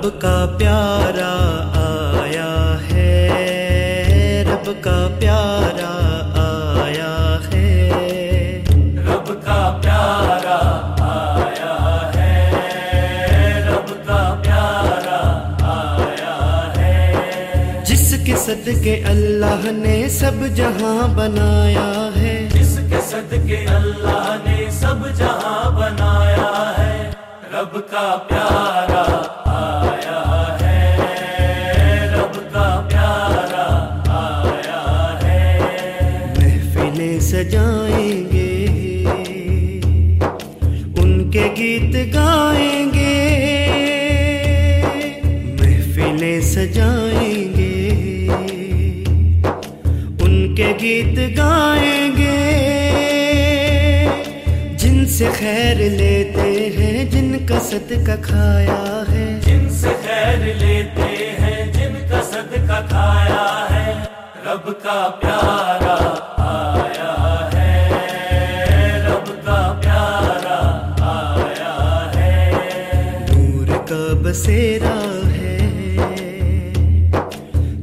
रब का प्यारा आया है रब का प्यारा आया है। रब का प्यारा आया है रब का प्यारा आया है। जिसके सदके अल्लाह ने सब जहाँ बनाया है। जिसके सदके अल्लाह ने सब जहाँ बनाया है रब का प्यारा सजाएँगे उनके गीत गाएँगे। महफिलें सजाएँगे। उनके गीत गाएँगे। जिनसे खैर लेते हैं, जिनका सदका खाया है। जिनसे खैर लेते हैं, जिनका सदका खाया है। रब का प्यारा का बसेरा है?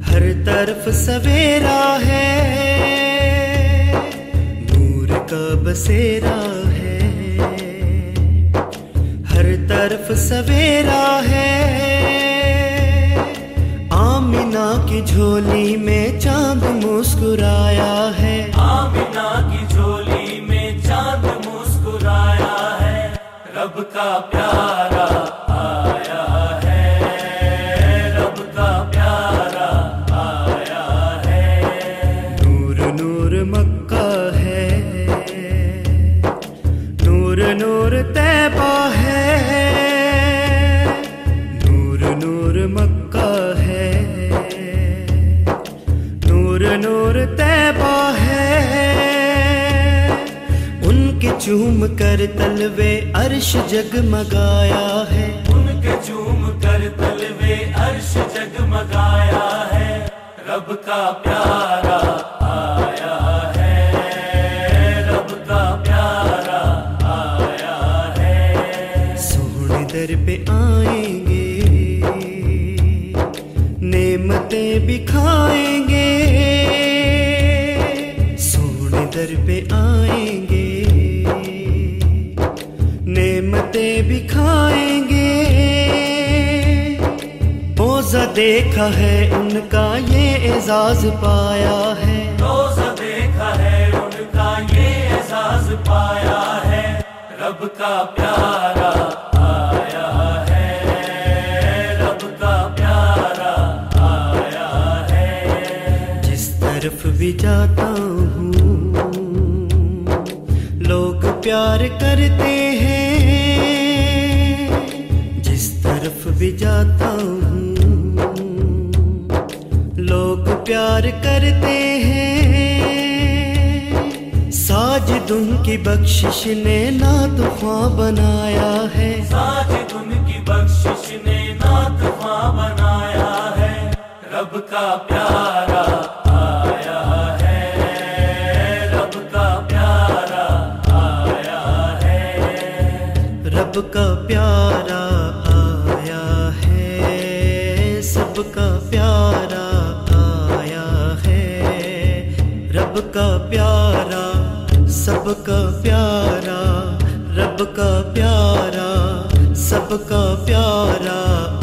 हर तरफ़ सवेरा है। नूर का बसेरा है? हर तरफ़ सवेरा है। आमिना की झोली में चाँद मुस्कुराया है। आमिना की झोली में चाँद मुस्कुराया है। रब का प्यारा मक्का है। नूर नूर तैबा है। उनके चूम कर तलवे अर्श जगमगाया है। उनके चूम कर तलवे अर्श जगमगाया है। रब का प्यारा आया है। रब का प्यारा आया है। सोने दर पे आएँगे नेमतें भी खाएँगे सोने दर पे आएँगे, नेमतें भी खाएँगे ओजा देखा है उनका ये एजाज पाया है। रोजा देखा है उनका ये एजाज पाया है। रब का प्यारा तरफ़ भी जाता हूँ, लोग प्यार करते हैं। जिस तरफ़ भी जाता हूँ, लोग प्यार करते हैं। साजिदुन की बख्शिश ने ना तूफ़ान बनाया है। साजिद उनकी बख्शिश ने नात बनाया है। रब का प्यारा है रब का प्यारा आया है, सबका प्यारा आया है। रब का प्यारा, सबका प्यारा, रब का प्यारा, सबका प्यारा